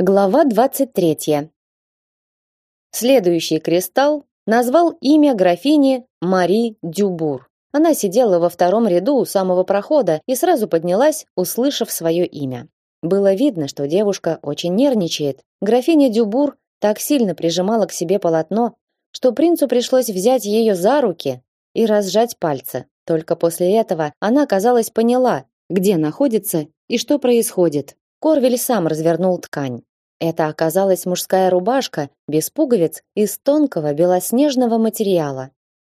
Глава 23. Следующий кристалл назвал имя графини Мари Дюбур. Она сидела во втором ряду у самого прохода и сразу поднялась, услышав свое имя. Было видно, что девушка очень нервничает. Графиня Дюбур так сильно прижимала к себе полотно, что принцу пришлось взять ее за руки и разжать пальцы. Только после этого она, казалось, поняла, где находится и что происходит. Корвель сам развернул ткань. Это оказалась мужская рубашка без пуговиц из тонкого белоснежного материала.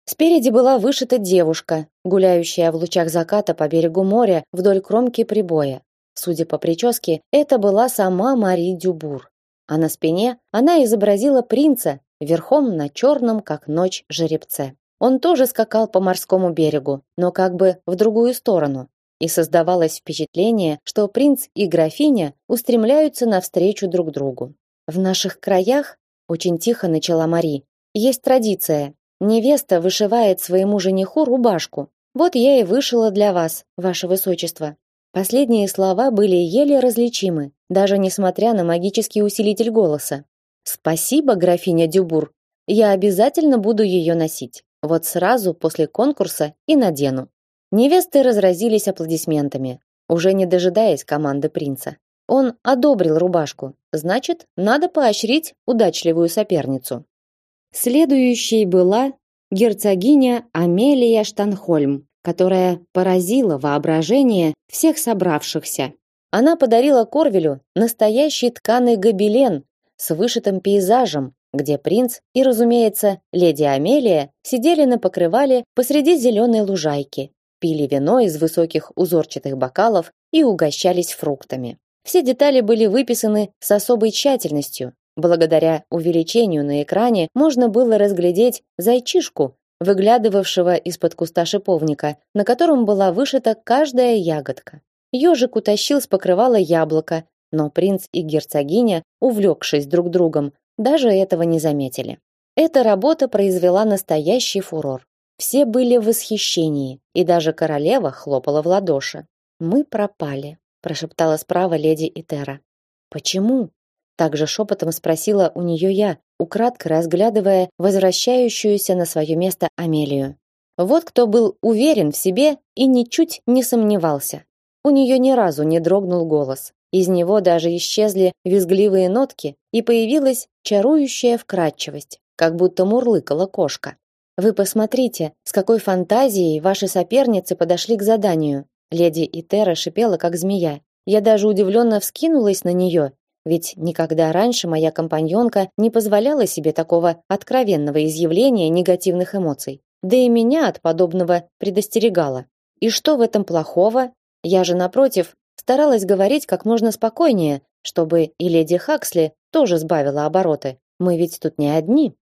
Спереди была вышита девушка, гуляющая в лучах заката по берегу моря вдоль кромки прибоя. Судя по прическе, это была сама Мари Дюбур. А на спине она изобразила принца верхом на черном, как ночь, жеребце. Он тоже скакал по морскому берегу, но как бы в другую сторону и создавалось впечатление, что принц и графиня устремляются навстречу друг другу. В наших краях, очень тихо начала Мари, есть традиция. Невеста вышивает своему жениху рубашку. Вот я и вышила для вас, ваше высочество. Последние слова были еле различимы, даже несмотря на магический усилитель голоса. Спасибо, графиня Дюбур. Я обязательно буду ее носить. Вот сразу после конкурса и надену. Невесты разразились аплодисментами, уже не дожидаясь команды принца. Он одобрил рубашку, значит, надо поощрить удачливую соперницу. Следующей была герцогиня Амелия Штанхольм, которая поразила воображение всех собравшихся. Она подарила Корвелю настоящий тканый гобелен с вышитым пейзажем, где принц и, разумеется, леди Амелия сидели на покрывале посреди зеленой лужайки пили вино из высоких узорчатых бокалов и угощались фруктами. Все детали были выписаны с особой тщательностью. Благодаря увеличению на экране можно было разглядеть зайчишку, выглядывавшего из-под куста шиповника, на котором была вышита каждая ягодка. Ежик утащил с покрывала яблоко, но принц и герцогиня, увлекшись друг другом, даже этого не заметили. Эта работа произвела настоящий фурор. Все были в восхищении, и даже королева хлопала в ладоши. Мы пропали, прошептала справа леди Итера. Почему? также шепотом спросила у нее я, украдкой разглядывая возвращающуюся на свое место Амелию. Вот кто был уверен в себе и ничуть не сомневался. У нее ни разу не дрогнул голос. Из него даже исчезли визгливые нотки, и появилась чарующая вкрадчивость, как будто мурлыкала кошка. Вы посмотрите, с какой фантазией ваши соперницы подошли к заданию. Леди Итера шипела как змея. Я даже удивленно вскинулась на нее, ведь никогда раньше моя компаньонка не позволяла себе такого откровенного изъявления негативных эмоций. Да и меня от подобного предостерегала. И что в этом плохого? Я же напротив старалась говорить как можно спокойнее, чтобы и леди Хаксли тоже сбавила обороты. Мы ведь тут не одни.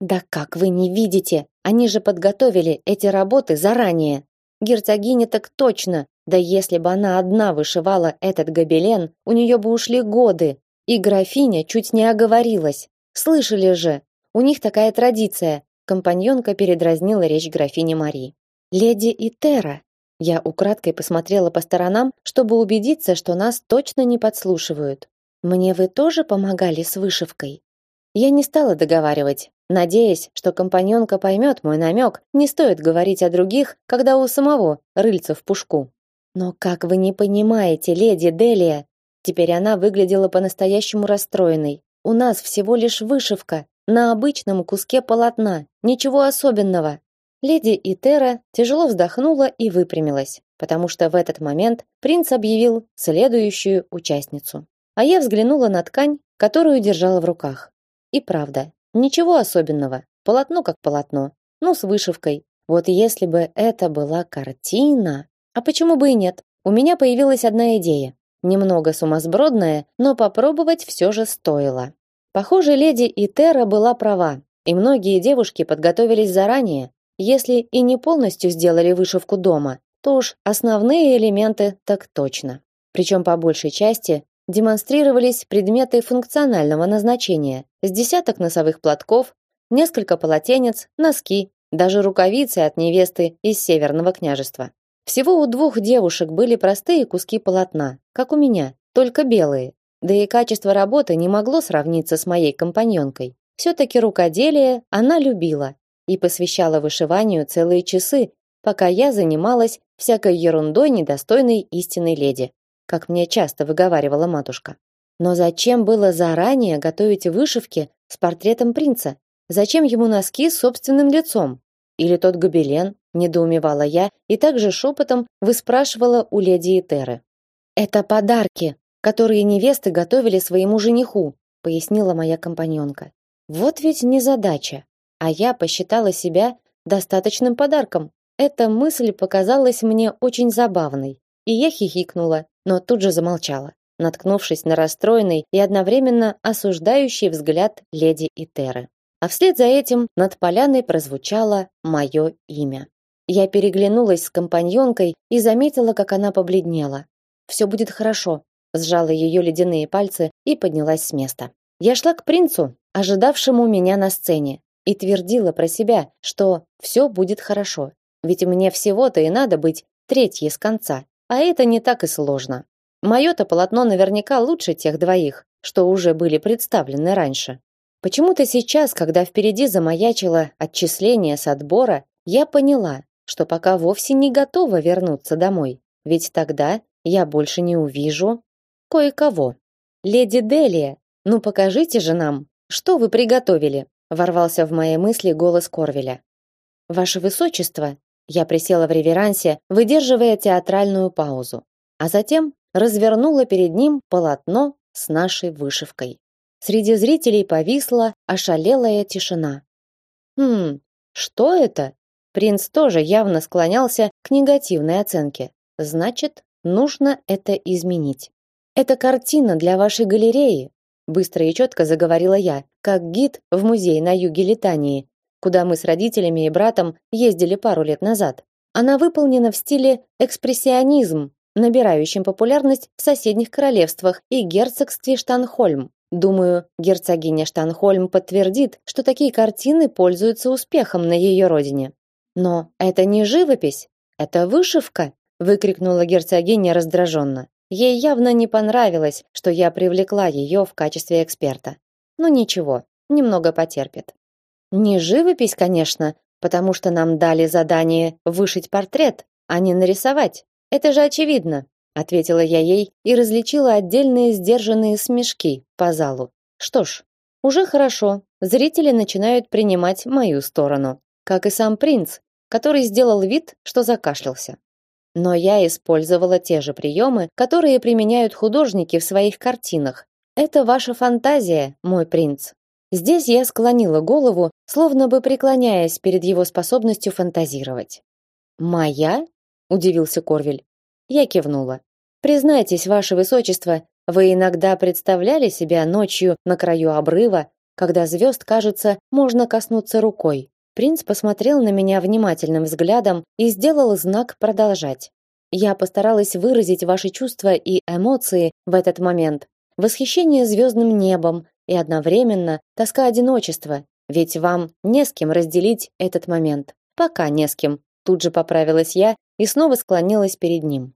Да как вы не видите? Они же подготовили эти работы заранее. Герцогиня так точно. Да если бы она одна вышивала этот гобелен, у нее бы ушли годы. И графиня чуть не оговорилась. Слышали же, у них такая традиция. Компаньонка передразнила речь графини Марии. Леди Итера. Я украдкой посмотрела по сторонам, чтобы убедиться, что нас точно не подслушивают. Мне вы тоже помогали с вышивкой? Я не стала договаривать, надеясь, что компаньонка поймет мой намек. Не стоит говорить о других, когда у самого рыльца в пушку. Но как вы не понимаете, леди Делия, теперь она выглядела по-настоящему расстроенной. У нас всего лишь вышивка на обычном куске полотна, ничего особенного. Леди Итера тяжело вздохнула и выпрямилась, потому что в этот момент принц объявил следующую участницу. А я взглянула на ткань, которую держала в руках. И правда, ничего особенного. Полотно как полотно, ну с вышивкой. Вот если бы это была картина, а почему бы и нет? У меня появилась одна идея, немного сумасбродная, но попробовать все же стоило. Похоже, леди Итера была права, и многие девушки подготовились заранее. Если и не полностью сделали вышивку дома, то уж основные элементы так точно. Причем по большей части демонстрировались предметы функционального назначения, с десяток носовых платков, несколько полотенец, носки, даже рукавицы от невесты из Северного княжества. Всего у двух девушек были простые куски полотна, как у меня, только белые. да и качество работы не могло сравниться с моей компаньонкой. Все-таки рукоделие она любила и посвящала вышиванию целые часы, пока я занималась всякой ерундой, недостойной истинной леди, как мне часто выговаривала матушка. Но зачем было заранее готовить вышивки с портретом принца? Зачем ему носки с собственным лицом? Или тот гобелен, недоумевала я и также шепотом выспрашивала у леди Этеры. Это подарки, которые невесты готовили своему жениху, пояснила моя компаньонка. Вот ведь незадача. А я посчитала себя достаточным подарком. Эта мысль показалась мне очень забавной, и я хихикнула, но тут же замолчала, наткнувшись на расстроенный и одновременно осуждающий взгляд леди Итеры. А вслед за этим над поляной прозвучало мое имя. Я переглянулась с компаньонкой и заметила, как она побледнела. Все будет хорошо, сжала ее ледяные пальцы и поднялась с места. Я шла к принцу, ожидавшему меня на сцене, и твердила про себя, что все будет хорошо. Ведь мне всего-то и надо быть третьей с конца, а это не так и сложно. Мое-то полотно наверняка лучше тех двоих, что уже были представлены раньше. Почему-то сейчас, когда впереди замаячило отчисление с отбора, я поняла, что пока вовсе не готова вернуться домой, ведь тогда я больше не увижу кое-кого. Леди Делия, ну покажите же нам, что вы приготовили? ворвался в мои мысли голос Корвеля. Ваше высочество, я присела в реверансе, выдерживая театральную паузу, а затем развернула перед ним полотно с нашей вышивкой. Среди зрителей повисла ошалелая тишина. Хм, что это? Принц тоже явно склонялся к негативной оценке. Значит, нужно это изменить. Это картина для вашей галереи, быстро и четко заговорила я, как гид в музей на юге Литании, куда мы с родителями и братом ездили пару лет назад. Она выполнена в стиле экспрессионизм, набирающим популярность в соседних королевствах и герцогстве Штанхольм. Думаю, герцогиня Штанхольм подтвердит, что такие картины пользуются успехом на ее родине. Но это не живопись, это вышивка, выкрикнула герцогиня раздраженно. Ей явно не понравилось, что я привлекла ее в качестве эксперта. Но ничего, немного потерпит. Не живопись, конечно, потому что нам дали задание вышить портрет, а не нарисовать. Это же очевидно, ответила я ей и различила отдельные сдержанные смешки по залу. Что ж, уже хорошо. Зрители начинают принимать мою сторону, как и сам принц, который сделал вид, что закашлялся. Но я использовала те же приемы, которые применяют художники в своих картинах. Это ваша фантазия, мой принц. Здесь я склонила голову, словно бы преклоняясь перед его способностью фантазировать. Моя? Удивился Корвель. Я кивнула. Признайтесь, ваше высочество, вы иногда представляли себя ночью на краю обрыва, когда звезд, кажется, можно коснуться рукой. Принц посмотрел на меня внимательным взглядом и сделал знак продолжать. Я постаралась выразить ваши чувства и эмоции в этот момент. Восхищение звездным небом и одновременно тоска одиночества, ведь вам не с кем разделить этот момент. Пока не с кем. Тут же поправилась я и снова склонилась перед ним.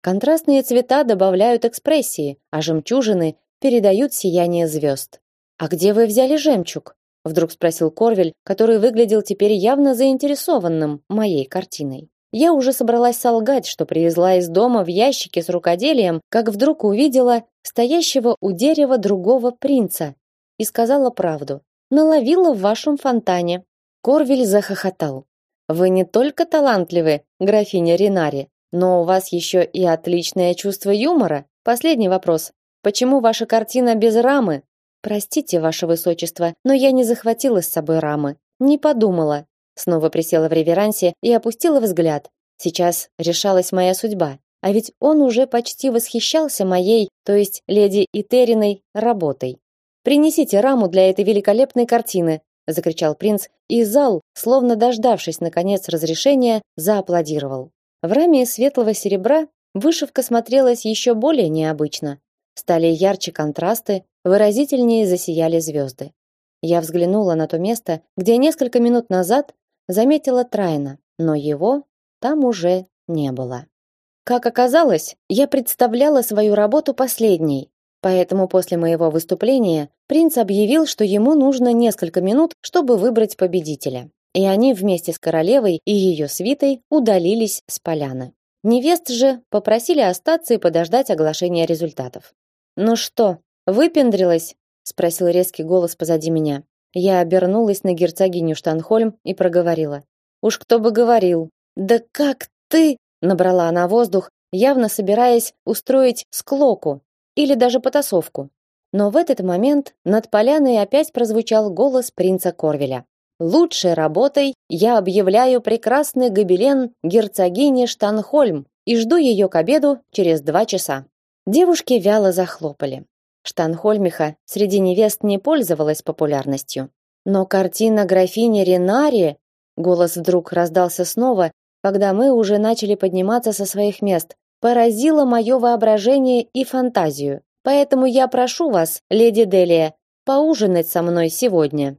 Контрастные цвета добавляют экспрессии, а жемчужины передают сияние звезд. А где вы взяли жемчуг? вдруг спросил Корвель, который выглядел теперь явно заинтересованным моей картиной. Я уже собралась солгать, что привезла из дома в ящике с рукоделием, как вдруг увидела стоящего у дерева другого принца и сказала правду. Наловила в вашем фонтане. Корвель захохотал. Вы не только талантливы, графиня Ринари, но у вас еще и отличное чувство юмора. Последний вопрос. Почему ваша картина без рамы? Простите, ваше высочество, но я не захватила с собой рамы. Не подумала. Снова присела в реверансе и опустила взгляд. Сейчас решалась моя судьба. А ведь он уже почти восхищался моей, то есть леди Итериной, работой. Принесите раму для этой великолепной картины, закричал принц, и зал, словно дождавшись наконец разрешения, зааплодировал. В раме светлого серебра вышивка смотрелась еще более необычно. Стали ярче контрасты, выразительнее засияли звезды. Я взглянула на то место, где несколько минут назад заметила Трайна, но его там уже не было. Как оказалось, я представляла свою работу последней, Поэтому после моего выступления принц объявил, что ему нужно несколько минут, чтобы выбрать победителя. И они вместе с королевой и ее свитой удалились с поляны. Невест же попросили остаться и подождать оглашения результатов. "Ну что, выпендрилась?" спросил резкий голос позади меня. Я обернулась на герцогиню Штанхольм и проговорила: "Уж кто бы говорил. Да как ты?" набрала она воздух, явно собираясь устроить склоку или даже потасовку. Но в этот момент над поляной опять прозвучал голос принца Корвеля. Лучшей работой я объявляю прекрасный гобелен герцогини Штанхольм и жду ее к обеду через два часа. Девушки вяло захлопали. Штанхольмиха среди невест не пользовалась популярностью. Но картина графини Ренари, голос вдруг раздался снова, когда мы уже начали подниматься со своих мест, поразила мое воображение и фантазию. Поэтому я прошу вас, леди Делия, поужинать со мной сегодня.